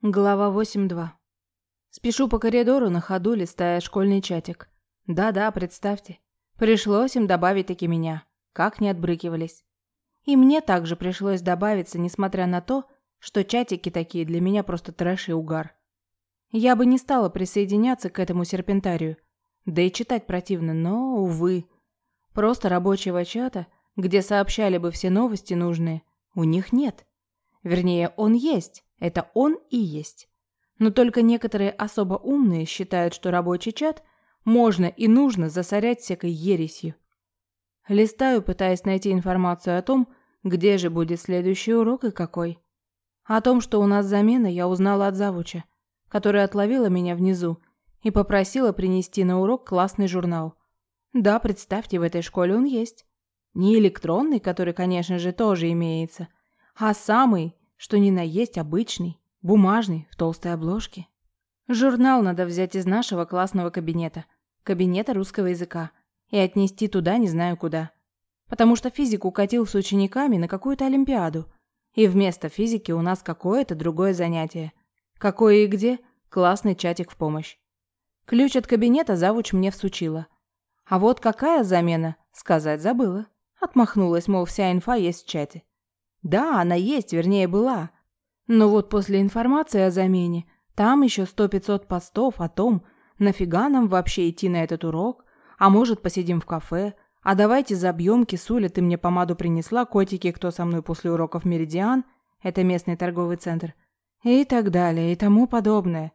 Глава 8.2. Спешу по коридору на ходу, листая школьный чатик. Да-да, представьте. Пришлось им добавить таки меня. Как не отбрыкивались. И мне также пришлось добавиться, несмотря на то, что чатики такие для меня просто трэш и угар. Я бы не стала присоединяться к этому серпентарию. Да и читать противно, но, увы. Просто рабочего чата, где сообщали бы все новости нужные, у них нет. Вернее, он есть это он и есть. Но только некоторые особо умные считают, что рабочий чат можно и нужно засорять всякой ересью. Листаю, пытаясь найти информацию о том, где же будет следующий урок и какой. О том, что у нас замена, я узнала от завуча, которая отловила меня внизу и попросила принести на урок классный журнал. Да, представьте, в этой школе он есть. Не электронный, который, конечно же, тоже имеется, а самый что ни на есть обычный, бумажный, в толстой обложке. Журнал надо взять из нашего классного кабинета, кабинета русского языка, и отнести туда не знаю куда. Потому что физик укатил с учениками на какую-то олимпиаду, и вместо физики у нас какое-то другое занятие. Какое и где – классный чатик в помощь. Ключ от кабинета завуч мне всучила. А вот какая замена, сказать забыла. Отмахнулась, мол, вся инфа есть в чате. Да, она есть, вернее, была. Но вот после информации о замене, там еще сто-пятьсот постов о том, нафига нам вообще идти на этот урок, а может, посидим в кафе, а давайте забьем, кисуля, ты мне помаду принесла, котики, кто со мной после уроков Меридиан, это местный торговый центр, и так далее, и тому подобное.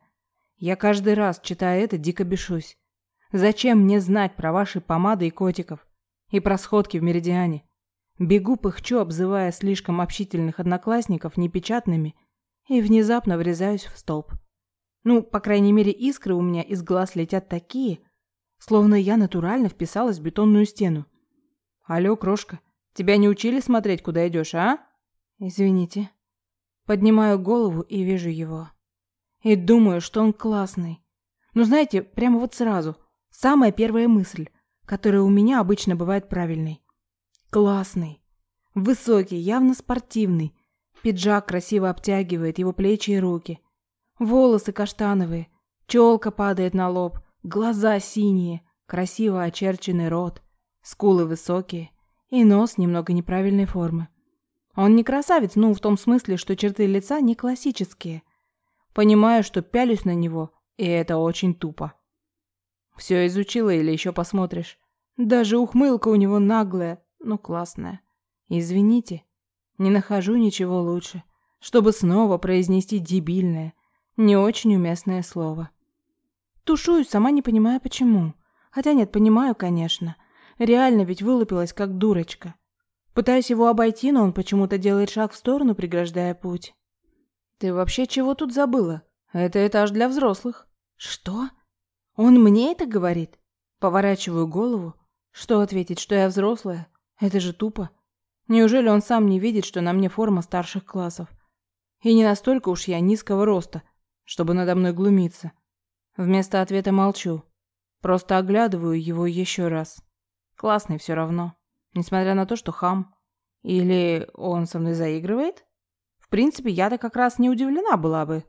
Я каждый раз, читая это, дико бешусь. Зачем мне знать про ваши помады и котиков? И про сходки в Меридиане? Бегу, пыхчу, обзывая слишком общительных одноклассников непечатными, и внезапно врезаюсь в столб. Ну, по крайней мере, искры у меня из глаз летят такие, словно я натурально вписалась в бетонную стену. Алло, крошка, тебя не учили смотреть, куда идешь, а? Извините. Поднимаю голову и вижу его. И думаю, что он классный. Ну, знаете, прямо вот сразу. Самая первая мысль, которая у меня обычно бывает правильной. Классный. Высокий, явно спортивный. Пиджак красиво обтягивает его плечи и руки. Волосы каштановые. Челка падает на лоб. Глаза синие. Красиво очерченный рот. Скулы высокие. И нос немного неправильной формы. Он не красавец, ну, в том смысле, что черты лица не классические. Понимаю, что пялюсь на него, и это очень тупо. Все изучила или еще посмотришь? Даже ухмылка у него наглая, ну классная. Извините, не нахожу ничего лучше, чтобы снова произнести дебильное, не очень уместное слово. Тушуюсь, сама не понимая почему. Хотя нет, понимаю, конечно. Реально ведь вылупилась как дурочка. Пытаюсь его обойти, но он почему-то делает шаг в сторону, преграждая путь. Ты вообще чего тут забыла? Это этаж для взрослых. Что? Он мне это говорит? Поворачиваю голову. Что ответить, что я взрослая? Это же тупо. Неужели он сам не видит, что на мне форма старших классов? И не настолько уж я низкого роста, чтобы надо мной глумиться. Вместо ответа молчу. Просто оглядываю его еще раз. Классный все равно. Несмотря на то, что хам. Или он со мной заигрывает? В принципе, я-то как раз не удивлена была бы.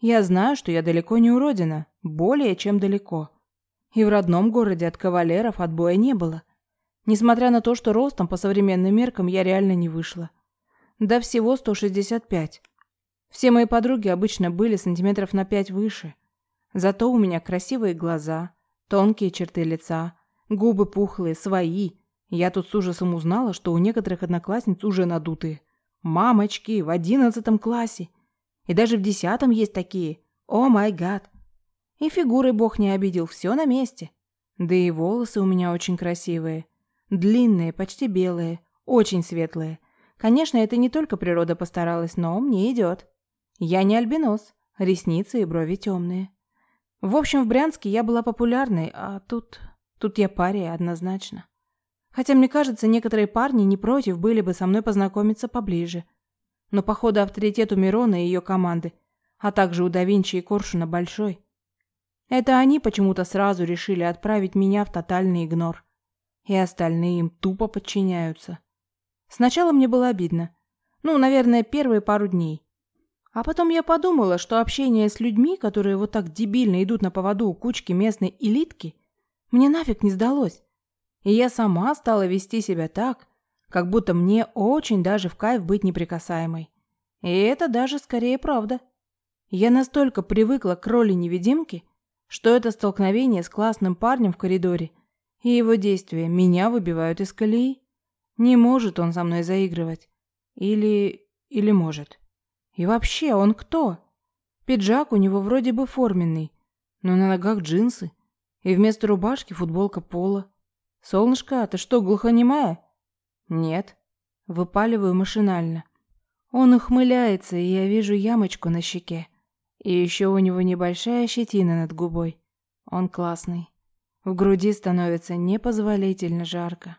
Я знаю, что я далеко не уродина. Более чем далеко. И в родном городе от кавалеров отбоя не было. Несмотря на то, что ростом по современным меркам я реально не вышла. Да всего 165. Все мои подруги обычно были сантиметров на 5 выше. Зато у меня красивые глаза, тонкие черты лица, губы пухлые, свои. Я тут с ужасом узнала, что у некоторых одноклассниц уже надутые. Мамочки, в одиннадцатом классе. И даже в десятом есть такие. О май гад. И фигурой бог не обидел, все на месте. Да и волосы у меня очень красивые. Длинные, почти белые, очень светлые. Конечно, это не только природа постаралась, но мне идет. Я не альбинос, ресницы и брови темные. В общем, в Брянске я была популярной, а тут... Тут я пария однозначно. Хотя, мне кажется, некоторые парни не против были бы со мной познакомиться поближе. Но, походу, авторитет у Мирона и ее команды, а также у да Винчи и Коршуна большой. Это они почему-то сразу решили отправить меня в тотальный игнор и остальные им тупо подчиняются. Сначала мне было обидно. Ну, наверное, первые пару дней. А потом я подумала, что общение с людьми, которые вот так дебильно идут на поводу у кучки местной элитки, мне нафиг не сдалось. И я сама стала вести себя так, как будто мне очень даже в кайф быть неприкасаемой. И это даже скорее правда. Я настолько привыкла к роли невидимки, что это столкновение с классным парнем в коридоре и его действия меня выбивают из колеи. Не может он со мной заигрывать. Или... или может. И вообще, он кто? Пиджак у него вроде бы форменный, но на ногах джинсы. И вместо рубашки футболка пола. «Солнышко, ты что, глухонемая?» «Нет». Выпаливаю машинально. Он ухмыляется, и я вижу ямочку на щеке. И еще у него небольшая щетина над губой. Он классный. В груди становится непозволительно жарко.